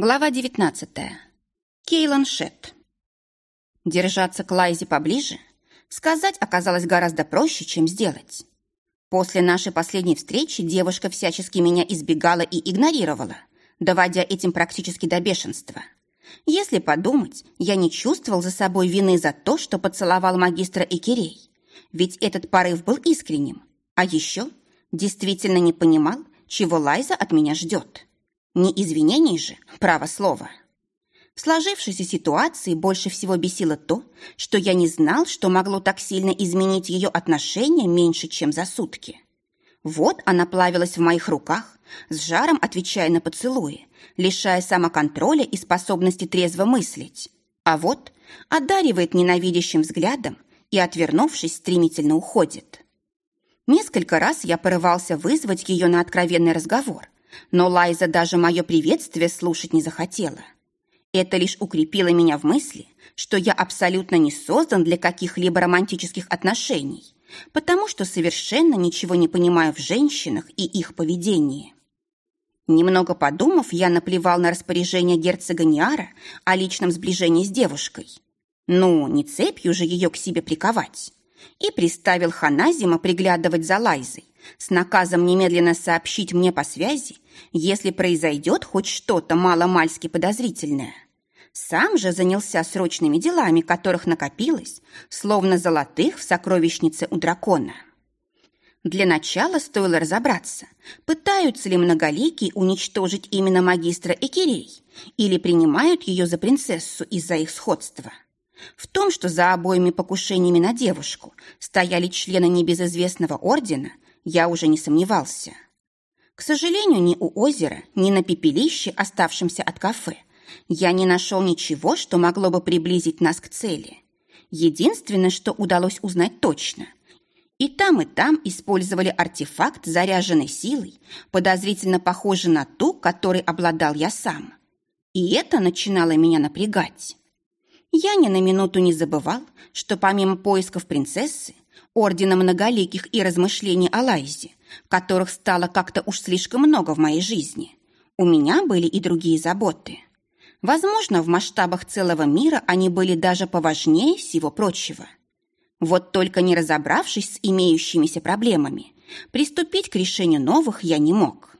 Глава 19. Кейлан Шетт. Держаться к Лайзе поближе, сказать оказалось гораздо проще, чем сделать. После нашей последней встречи девушка всячески меня избегала и игнорировала, доводя этим практически до бешенства. Если подумать, я не чувствовал за собой вины за то, что поцеловал магистра Экерей. Ведь этот порыв был искренним. А еще действительно не понимал, чего Лайза от меня ждет. Не извинений же, право слово. В сложившейся ситуации больше всего бесило то, что я не знал, что могло так сильно изменить ее отношение меньше, чем за сутки. Вот она плавилась в моих руках, с жаром отвечая на поцелуи, лишая самоконтроля и способности трезво мыслить. А вот одаривает ненавидящим взглядом и, отвернувшись, стремительно уходит. Несколько раз я порывался вызвать ее на откровенный разговор, но Лайза даже мое приветствие слушать не захотела. Это лишь укрепило меня в мысли, что я абсолютно не создан для каких-либо романтических отношений, потому что совершенно ничего не понимаю в женщинах и их поведении. Немного подумав, я наплевал на распоряжение герцога Ниара о личном сближении с девушкой. Ну, не цепью же ее к себе приковать. И приставил Ханазима приглядывать за Лайзой, с наказом немедленно сообщить мне по связи, если произойдет хоть что-то маломальски подозрительное. Сам же занялся срочными делами, которых накопилось, словно золотых в сокровищнице у дракона. Для начала стоило разобраться, пытаются ли многоликие уничтожить именно магистра Экирей или принимают ее за принцессу из-за их сходства. В том, что за обоими покушениями на девушку стояли члены небезызвестного ордена, я уже не сомневался. К сожалению, ни у озера, ни на пепелище, оставшемся от кафе, я не нашел ничего, что могло бы приблизить нас к цели. Единственное, что удалось узнать точно. И там, и там использовали артефакт, заряженный силой, подозрительно похожий на ту, которой обладал я сам. И это начинало меня напрягать. Я ни на минуту не забывал, что помимо поисков принцессы, ордена многоликих и размышлений о Лайзе, которых стало как-то уж слишком много в моей жизни, у меня были и другие заботы. Возможно, в масштабах целого мира они были даже поважнее всего прочего. Вот только не разобравшись с имеющимися проблемами, приступить к решению новых я не мог.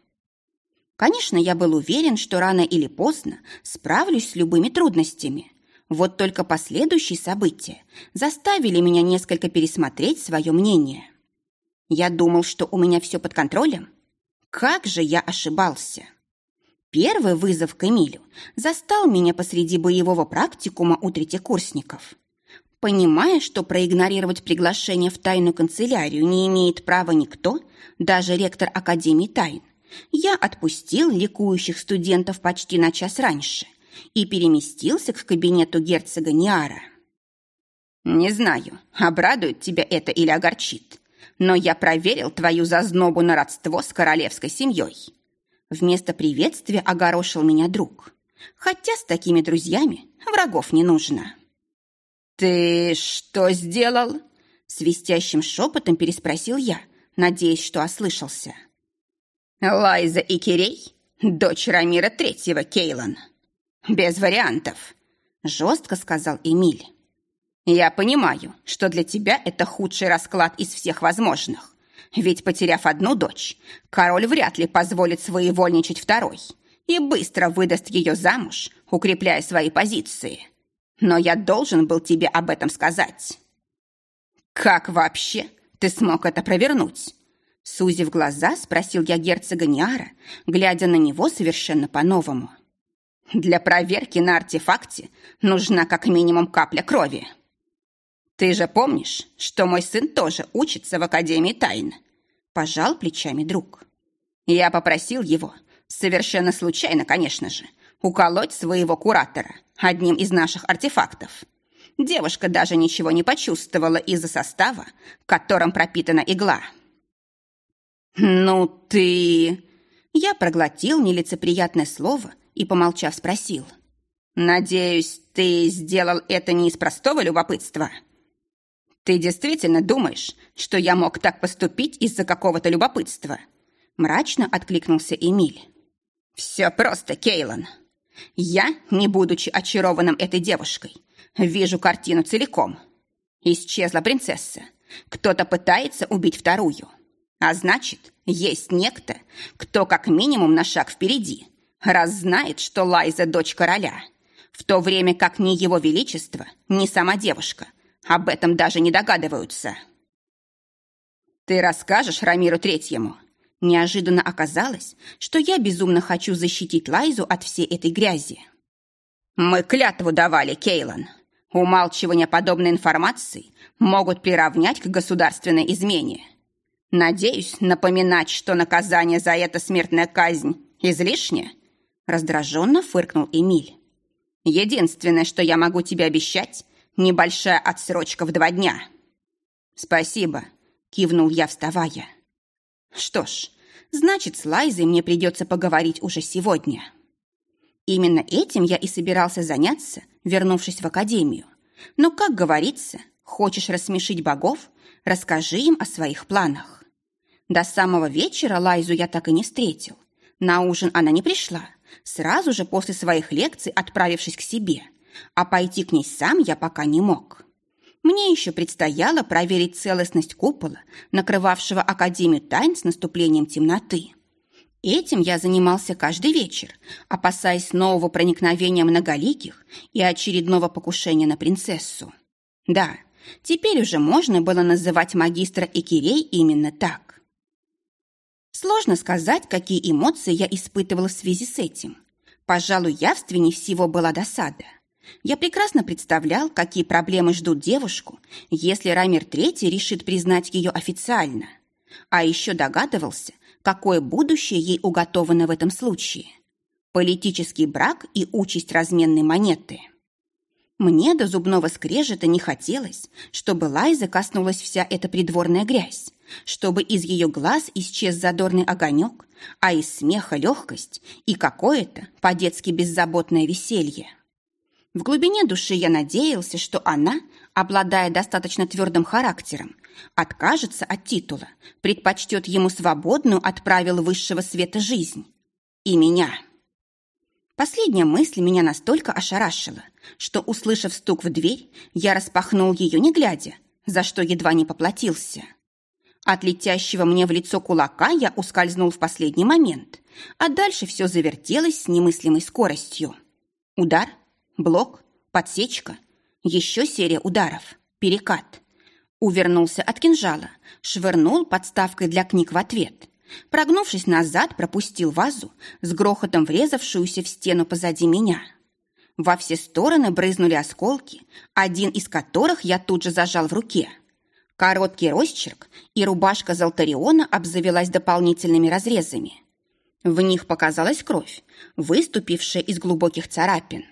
Конечно, я был уверен, что рано или поздно справлюсь с любыми трудностями – вот только последующие события заставили меня несколько пересмотреть свое мнение. Я думал, что у меня все под контролем. Как же я ошибался! Первый вызов к Эмилю застал меня посреди боевого практикума у третьекурсников. Понимая, что проигнорировать приглашение в тайную канцелярию не имеет права никто, даже ректор Академии тайн, я отпустил ликующих студентов почти на час раньше и переместился к кабинету герцога Ниара. «Не знаю, обрадует тебя это или огорчит, но я проверил твою зазнобу на родство с королевской семьей». Вместо приветствия огорошил меня друг. Хотя с такими друзьями врагов не нужно. «Ты что сделал?» Свистящим шепотом переспросил я, надеясь, что ослышался. «Лайза и Кирей, дочь Рамира Третьего, Кейлан». «Без вариантов», — жестко сказал Эмиль. «Я понимаю, что для тебя это худший расклад из всех возможных. Ведь, потеряв одну дочь, король вряд ли позволит своевольничать второй и быстро выдаст ее замуж, укрепляя свои позиции. Но я должен был тебе об этом сказать». «Как вообще ты смог это провернуть?» Сузив глаза, спросил я герцога Ниара, глядя на него совершенно по-новому. Для проверки на артефакте нужна как минимум капля крови. Ты же помнишь, что мой сын тоже учится в Академии тайн? Пожал плечами друг. Я попросил его, совершенно случайно, конечно же, уколоть своего куратора одним из наших артефактов. Девушка даже ничего не почувствовала из-за состава, которым пропитана игла. «Ну ты...» Я проглотил нелицеприятное слово и, помолчав, спросил. «Надеюсь, ты сделал это не из простого любопытства?» «Ты действительно думаешь, что я мог так поступить из-за какого-то любопытства?» Мрачно откликнулся Эмиль. «Все просто, Кейлан. Я, не будучи очарованным этой девушкой, вижу картину целиком. Исчезла принцесса. Кто-то пытается убить вторую. А значит, есть некто, кто как минимум на шаг впереди, раз знает, что Лайза дочь короля, в то время как ни его величество, ни сама девушка об этом даже не догадываются. «Ты расскажешь Рамиру Третьему?» Неожиданно оказалось, что я безумно хочу защитить Лайзу от всей этой грязи. «Мы клятву давали, Кейлан. Умалчивание подобной информации могут приравнять к государственной измене. Надеюсь, напоминать, что наказание за это смертная казнь излишне?» Раздраженно фыркнул Эмиль. «Единственное, что я могу тебе обещать, небольшая отсрочка в два дня». «Спасибо», — кивнул я, вставая. «Что ж, значит, с Лайзой мне придется поговорить уже сегодня». Именно этим я и собирался заняться, вернувшись в академию. Но, как говорится, хочешь рассмешить богов, расскажи им о своих планах. До самого вечера Лайзу я так и не встретил. На ужин она не пришла, сразу же после своих лекций отправившись к себе, а пойти к ней сам я пока не мог. Мне еще предстояло проверить целостность купола, накрывавшего Академию тайн с наступлением темноты. Этим я занимался каждый вечер, опасаясь нового проникновения многоликих и очередного покушения на принцессу. Да, теперь уже можно было называть магистра Экирей именно так. Сложно сказать, какие эмоции я испытывала в связи с этим. Пожалуй, явственней всего была досада. Я прекрасно представлял, какие проблемы ждут девушку, если Раймер III решит признать ее официально. А еще догадывался, какое будущее ей уготовано в этом случае. Политический брак и участь разменной монеты. Мне до зубного скрежета не хотелось, чтобы Лайза коснулась вся эта придворная грязь, чтобы из ее глаз исчез задорный огонек, а из смеха легкость и какое-то по-детски беззаботное веселье. В глубине души я надеялся, что она, обладая достаточно твердым характером, откажется от титула, предпочтет ему свободную от правил высшего света жизнь. И меня. Последняя мысль меня настолько ошарашила, что, услышав стук в дверь, я распахнул ее не глядя, за что едва не поплатился. От летящего мне в лицо кулака я ускользнул в последний момент, а дальше все завертелось с немыслимой скоростью. Удар — Блок, подсечка, еще серия ударов, перекат. Увернулся от кинжала, швырнул подставкой для книг в ответ. Прогнувшись назад, пропустил вазу, с грохотом врезавшуюся в стену позади меня. Во все стороны брызнули осколки, один из которых я тут же зажал в руке. Короткий росчерк, и рубашка Золтариона обзавелась дополнительными разрезами. В них показалась кровь, выступившая из глубоких царапин.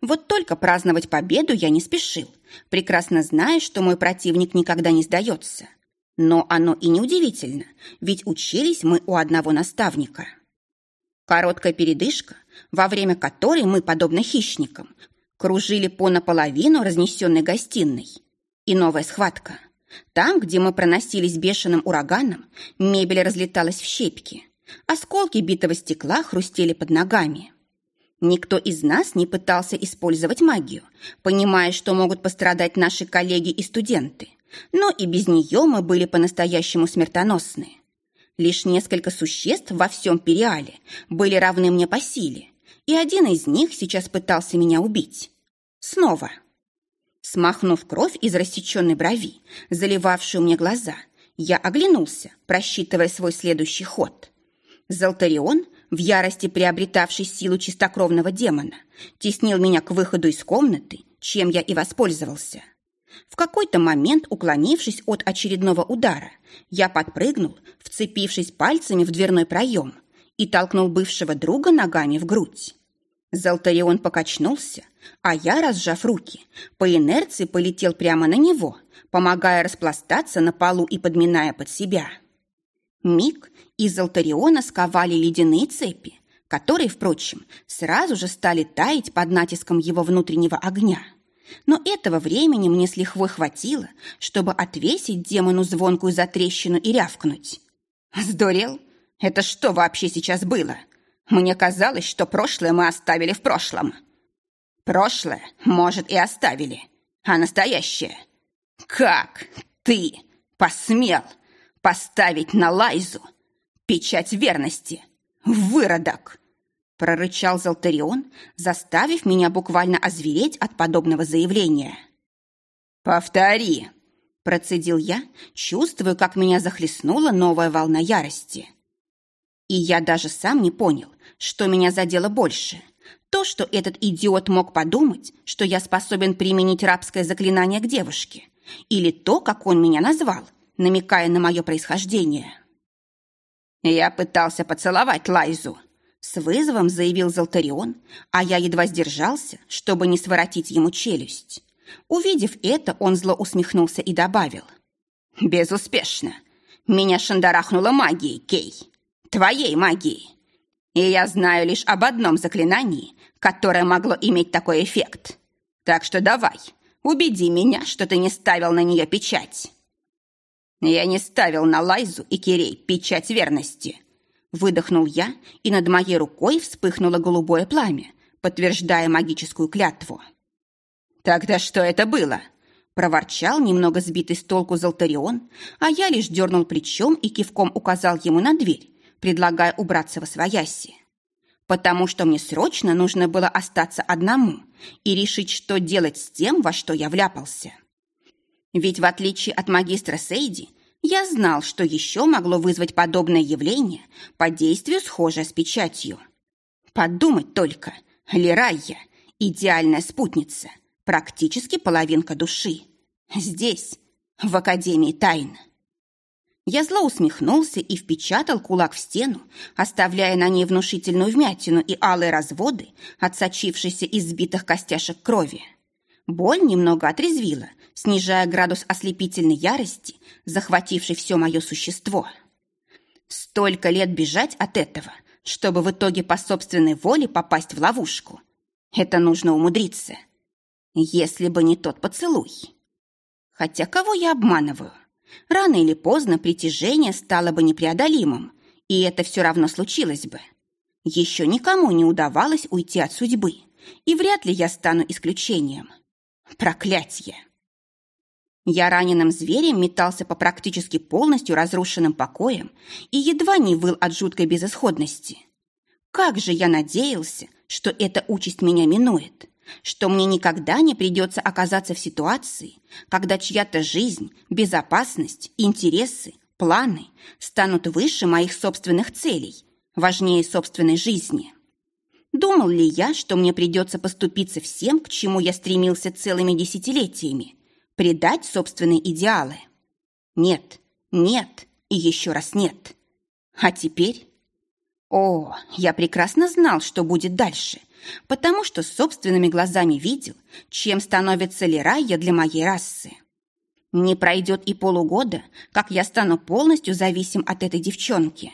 Вот только праздновать победу я не спешил, прекрасно зная, что мой противник никогда не сдается. Но оно и не удивительно, ведь учились мы у одного наставника. Короткая передышка, во время которой мы, подобно хищникам, кружили по наполовину разнесенной гостиной. И новая схватка. Там, где мы проносились бешеным ураганом, мебель разлеталась в щепки. Осколки битого стекла хрустели под ногами. Никто из нас не пытался использовать магию, понимая, что могут пострадать наши коллеги и студенты. Но и без нее мы были по-настоящему смертоносны. Лишь несколько существ во всем Периале были равны мне по силе, и один из них сейчас пытался меня убить. Снова. Смахнув кровь из рассеченной брови, заливавшую мне глаза, я оглянулся, просчитывая свой следующий ход. Золтарион — в ярости приобретавший силу чистокровного демона, теснил меня к выходу из комнаты, чем я и воспользовался. В какой-то момент, уклонившись от очередного удара, я подпрыгнул, вцепившись пальцами в дверной проем и толкнул бывшего друга ногами в грудь. Золтарион покачнулся, а я, разжав руки, по инерции полетел прямо на него, помогая распластаться на полу и подминая под себя. Миг, из Алтариона сковали ледяные цепи, которые, впрочем, сразу же стали таять под натиском его внутреннего огня. Но этого времени мне с лихвой хватило, чтобы отвесить демону звонкую затрещину и рявкнуть. «Сдурел? Это что вообще сейчас было? Мне казалось, что прошлое мы оставили в прошлом. Прошлое, может, и оставили, а настоящее. Как ты посмел поставить на Лайзу печать верности? Выродок!» прорычал Золтарион, заставив меня буквально озвереть от подобного заявления. «Повтори!» – процедил я, чувствуя, как меня захлестнула новая волна ярости. И я даже сам не понял, что меня задело больше. То, что этот идиот мог подумать, что я способен применить рабское заклинание к девушке, или то, как он меня назвал, намекая на мое происхождение. Я пытался поцеловать Лайзу, с вызовом заявил Золтарион, а я едва сдержался, чтобы не своротить ему челюсть. Увидев это, он зло усмехнулся и добавил. «Безуспешно. Меня шандарахнула магией, Кей. Твоей магией. И я знаю лишь об одном заклинании, которое могло иметь такой эффект. Так что давай, убеди меня, что ты не ставил на нее печать». Я не ставил на Лайзу и Кирей печать верности. Выдохнул я, и над моей рукой вспыхнуло голубое пламя, подтверждая магическую клятву. «Тогда что это было?» проворчал немного сбитый с толку Золтарион, а я лишь дернул плечом и кивком указал ему на дверь, предлагая убраться во свояси. Потому что мне срочно нужно было остаться одному и решить, что делать с тем, во что я вляпался. Ведь в отличие от магистра Сейди, я знал, что еще могло вызвать подобное явление по действию схожее с печатью. Подумать только, Лерайя – идеальная спутница, практически половинка души. Здесь, в Академии тайн. Я зло усмехнулся и впечатал кулак в стену, оставляя на ней внушительную вмятину и алые разводы, отсочившиеся из сбитых костяшек крови. Боль немного отрезвила, снижая градус ослепительной ярости, захватившей все мое существо. Столько лет бежать от этого, чтобы в итоге по собственной воле попасть в ловушку. Это нужно умудриться. Если бы не тот поцелуй. Хотя кого я обманываю? Рано или поздно притяжение стало бы непреодолимым, и это все равно случилось бы. Еще никому не удавалось уйти от судьбы, и вряд ли я стану исключением. Проклятье! Я раненым зверем метался по практически полностью разрушенным покоям и едва не выл от жуткой безысходности. Как же я надеялся, что эта участь меня минует, что мне никогда не придется оказаться в ситуации, когда чья-то жизнь, безопасность, интересы, планы станут выше моих собственных целей, важнее собственной жизни. Думал ли я, что мне придется поступиться всем, к чему я стремился целыми десятилетиями, предать собственные идеалы. Нет, нет и еще раз нет. А теперь? О, я прекрасно знал, что будет дальше, потому что собственными глазами видел, чем становится Лерайя для моей расы. Не пройдет и полугода, как я стану полностью зависим от этой девчонки.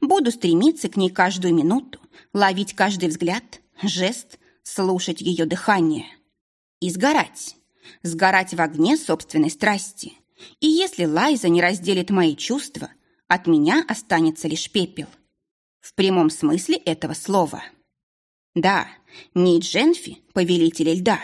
Буду стремиться к ней каждую минуту, ловить каждый взгляд, жест, слушать ее дыхание. И сгорать сгорать в огне собственной страсти. И если Лайза не разделит мои чувства, от меня останется лишь пепел. В прямом смысле этого слова. Да, не Дженфи, повелитель льда.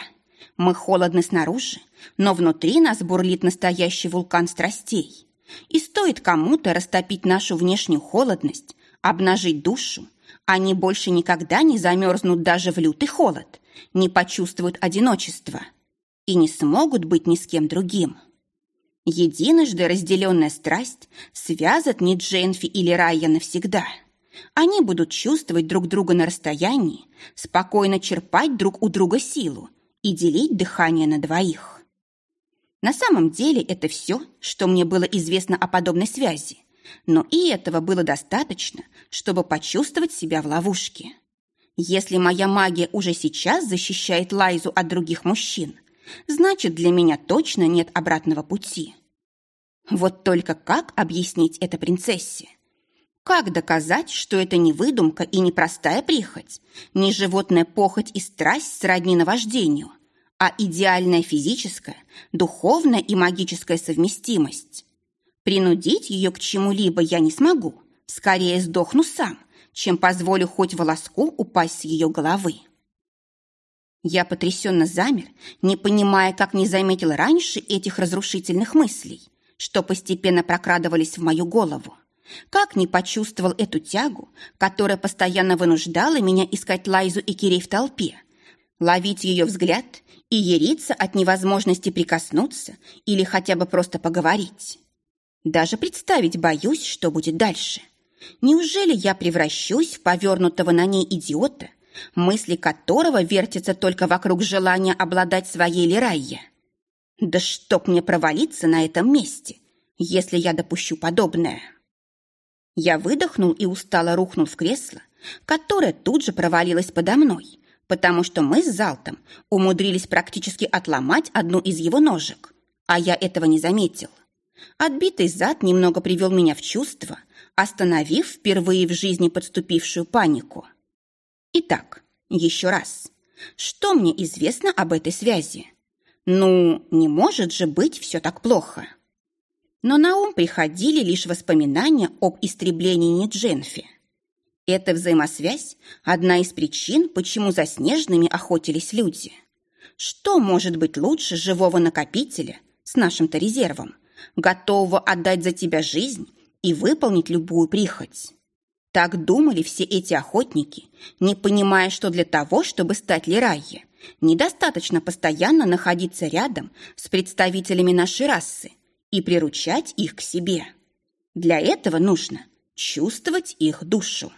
Мы холодны снаружи, но внутри нас бурлит настоящий вулкан страстей. И стоит кому-то растопить нашу внешнюю холодность, обнажить душу, они больше никогда не замерзнут даже в лютый холод, не почувствуют одиночества – и не смогут быть ни с кем другим. Единожды разделенная страсть связат не Дженфи или Райя навсегда. Они будут чувствовать друг друга на расстоянии, спокойно черпать друг у друга силу и делить дыхание на двоих. На самом деле это все, что мне было известно о подобной связи, но и этого было достаточно, чтобы почувствовать себя в ловушке. Если моя магия уже сейчас защищает Лайзу от других мужчин, значит, для меня точно нет обратного пути. Вот только как объяснить это принцессе? Как доказать, что это не выдумка и не простая прихоть, не животная похоть и страсть сродни наваждению, а идеальная физическая, духовная и магическая совместимость? Принудить ее к чему-либо я не смогу, скорее сдохну сам, чем позволю хоть волоску упасть с ее головы. Я потрясенно замер, не понимая, как не заметил раньше этих разрушительных мыслей, что постепенно прокрадывались в мою голову. Как не почувствовал эту тягу, которая постоянно вынуждала меня искать Лайзу и Кирей в толпе, ловить ее взгляд и ериться от невозможности прикоснуться или хотя бы просто поговорить. Даже представить боюсь, что будет дальше. Неужели я превращусь в повернутого на ней идиота, мысли которого вертятся только вокруг желания обладать своей Лирайе? Да чтоб мне провалиться на этом месте, если я допущу подобное. Я выдохнул и устало рухнул в кресло, которое тут же провалилось подо мной, потому что мы с Залтом умудрились практически отломать одну из его ножек, а я этого не заметил. Отбитый зад немного привел меня в чувство, остановив впервые в жизни подступившую панику. Итак, еще раз. Что мне известно об этой связи? Ну, не может же быть все так плохо. Но на ум приходили лишь воспоминания об истреблении Нидженфи. Эта взаимосвязь – одна из причин, почему за снежными охотились люди. Что может быть лучше живого накопителя с нашим-то резервом, готового отдать за тебя жизнь и выполнить любую прихоть? Так думали все эти охотники, не понимая, что для того, чтобы стать Лирайе, недостаточно постоянно находиться рядом с представителями нашей расы и приручать их к себе. Для этого нужно чувствовать их душу.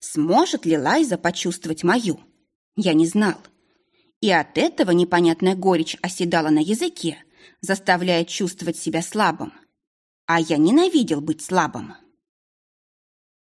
Сможет ли Лайза почувствовать мою? Я не знал. И от этого непонятная горечь оседала на языке, заставляя чувствовать себя слабым. А я ненавидел быть слабым.